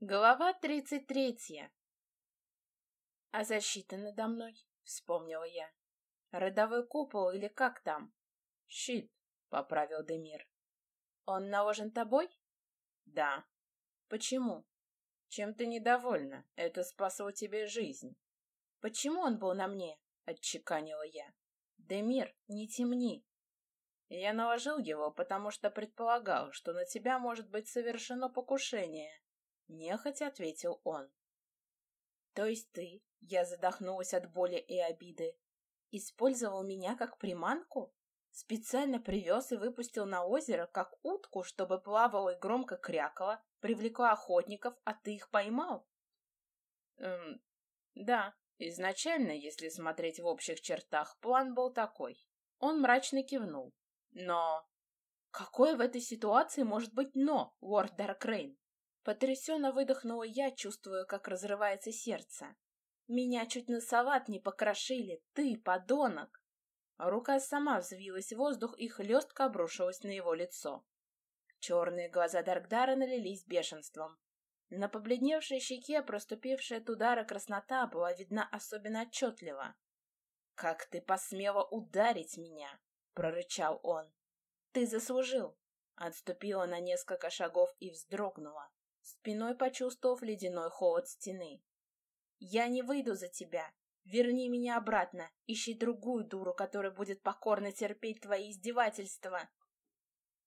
Глава тридцать третья. «А защита надо мной?» — вспомнила я. «Родовой купол или как там?» «Щит», — поправил Демир. «Он наложен тобой?» «Да». «Почему?» «Чем ты недовольна? Это спасло тебе жизнь». «Почему он был на мне?» — отчеканила я. «Демир, не темни». «Я наложил его, потому что предполагал, что на тебя может быть совершено покушение» Нехотя ответил он. То есть ты, я задохнулась от боли и обиды, использовал меня как приманку? Специально привез и выпустил на озеро, как утку, чтобы плавала и громко крякала, привлекла охотников, а ты их поймал? Эм, да, изначально, если смотреть в общих чертах, план был такой. Он мрачно кивнул. Но... Какое в этой ситуации может быть «но», лорд Даркрейн? Потрясенно выдохнула я, чувствуя, как разрывается сердце. Меня чуть на салат не покрошили, ты, подонок! Рука сама взвилась в воздух и хлестко обрушилась на его лицо. Черные глаза Даркдара налились бешенством. На побледневшей щеке проступившая от удара краснота была видна особенно отчетливо. «Как ты посмела ударить меня?» — прорычал он. «Ты заслужил!» Отступила на несколько шагов и вздрогнула спиной почувствовав ледяной холод стены. «Я не выйду за тебя. Верни меня обратно. Ищи другую дуру, которая будет покорно терпеть твои издевательства».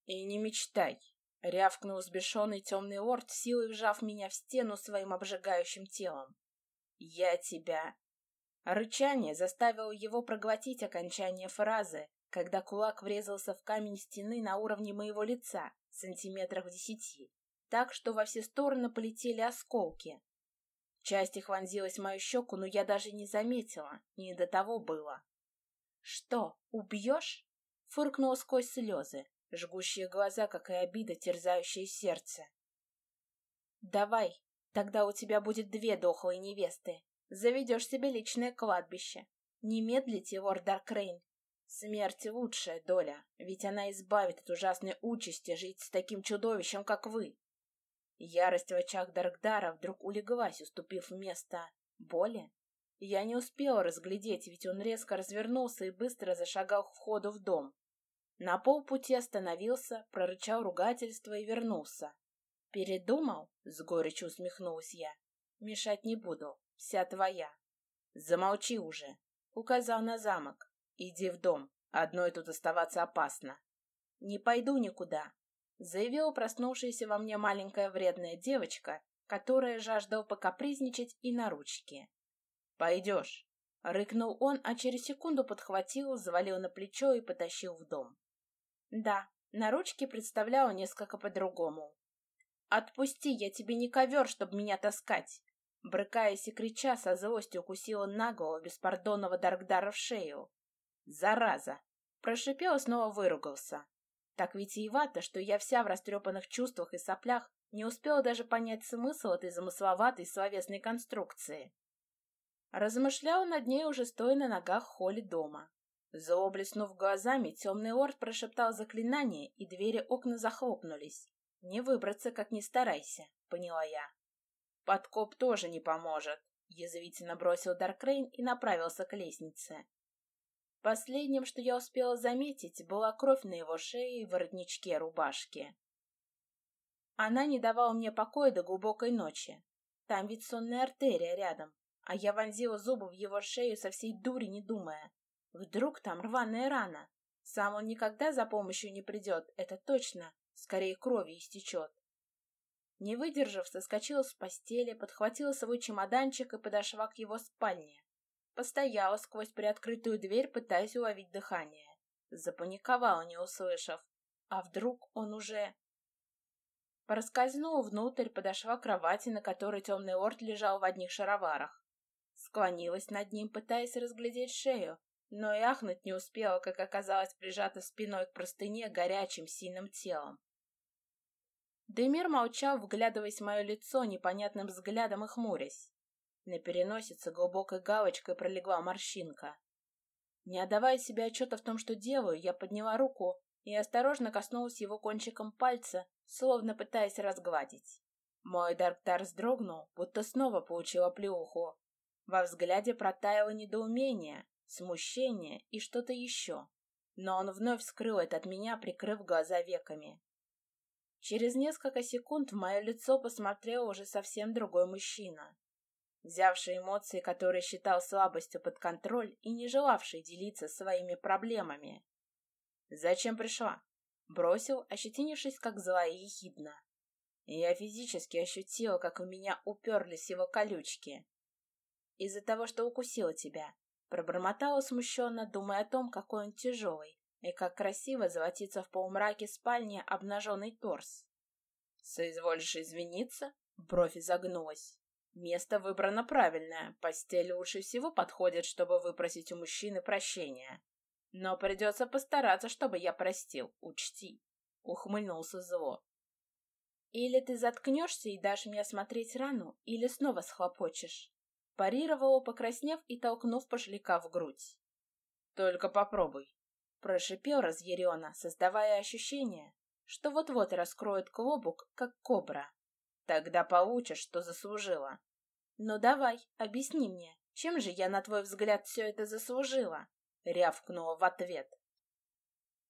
«И не мечтай», — рявкнул сбешенный темный лорд, силой вжав меня в стену своим обжигающим телом. «Я тебя...» Рычание заставило его проглотить окончание фразы, когда кулак врезался в камень стены на уровне моего лица, сантиметрах в десяти так что во все стороны полетели осколки. Часть их вонзилась в мою щеку, но я даже не заметила, не до того было. «Что, убьешь?» — фыркнула сквозь слезы, жгущие глаза, как и обида, терзающее сердце. «Давай, тогда у тебя будет две дохлые невесты. Заведешь себе личное кладбище. Не медлите, лорд Даркрейн. Смерть — лучшая доля, ведь она избавит от ужасной участи жить с таким чудовищем, как вы. Ярость в очах Даркдара вдруг улеглась, уступив место боли. Я не успела разглядеть, ведь он резко развернулся и быстро зашагал к входу в дом. На полпути остановился, прорычал ругательство и вернулся. «Передумал?» — с горечью усмехнулась я. «Мешать не буду. Вся твоя». «Замолчи уже!» — указал на замок. «Иди в дом. Одной тут оставаться опасно». «Не пойду никуда заявила проснувшаяся во мне маленькая вредная девочка, которая жаждала покапризничать и на ручки. «Пойдешь!» — рыкнул он, а через секунду подхватил, завалил на плечо и потащил в дом. Да, на ручке представляла несколько по-другому. «Отпусти, я тебе не ковер, чтобы меня таскать!» Брыкаясь и крича, со злостью укусила наголо беспардонного Даркдара в шею. «Зараза!» Прошипел и снова выругался. Так витиевато, что я вся в растрепанных чувствах и соплях не успела даже понять смысл этой замысловатой словесной конструкции. Размышляла над ней уже стоя на ногах в холле дома. Зло глазами, темный лорд прошептал заклинание, и двери окна захлопнулись. «Не выбраться, как ни старайся», — поняла я. «Подкоп тоже не поможет», — язвительно бросил Даркрейн и направился к лестнице. Последним, что я успела заметить, была кровь на его шее и воротничке рубашки. Она не давала мне покоя до глубокой ночи. Там ведь сонная артерия рядом, а я вонзила зубы в его шею со всей дури, не думая. Вдруг там рваная рана. Сам он никогда за помощью не придет, это точно, скорее крови истечет. Не выдержав, соскочила с постели, подхватила свой чемоданчик и подошла к его спальне. Постояла сквозь приоткрытую дверь, пытаясь уловить дыхание. Запаниковала, не услышав. А вдруг он уже... Проскользнула внутрь, подошла к кровати, на которой темный лорд лежал в одних шароварах. Склонилась над ним, пытаясь разглядеть шею, но и ахнуть не успела, как оказалась прижата спиной к простыне горячим, сильным телом. Демир молчал, вглядываясь в мое лицо непонятным взглядом и хмурясь. На переносице глубокой галочкой пролегла морщинка. Не отдавая себе отчета в том, что делаю, я подняла руку и осторожно коснулась его кончиком пальца, словно пытаясь разгладить. Мой Дарктар вздрогнул, будто снова получила плюху. Во взгляде протаяло недоумение, смущение и что-то еще. Но он вновь скрыл это от меня, прикрыв глаза веками. Через несколько секунд в мое лицо посмотрел уже совсем другой мужчина, взявший эмоции, которые считал слабостью под контроль и не желавший делиться своими проблемами. «Зачем пришла?» Бросил, ощетинившись, как злая ехидна. Я физически ощутила, как в меня уперлись его колючки. «Из-за того, что укусила тебя», пробормотала смущенно, думая о том, какой он тяжелый, и как красиво золотится в полумраке спальни обнаженный торс. «Соизволишь извиниться?» Бровь изогнулась. «Место выбрано правильное. Постель лучше всего подходит, чтобы выпросить у мужчины прощения. Но придется постараться, чтобы я простил, учти». Ухмыльнулся зло. «Или ты заткнешься и дашь мне осмотреть рану, или снова схлопочешь». Парировала, покраснев и толкнув пошляка в грудь. «Только попробуй», Прошипел разъяренно, создавая ощущение, что вот-вот раскроет клобук, как кобра. Тогда получишь, что заслужила. Ну давай, объясни мне, чем же я, на твой взгляд, все это заслужила? Рявкнула в ответ.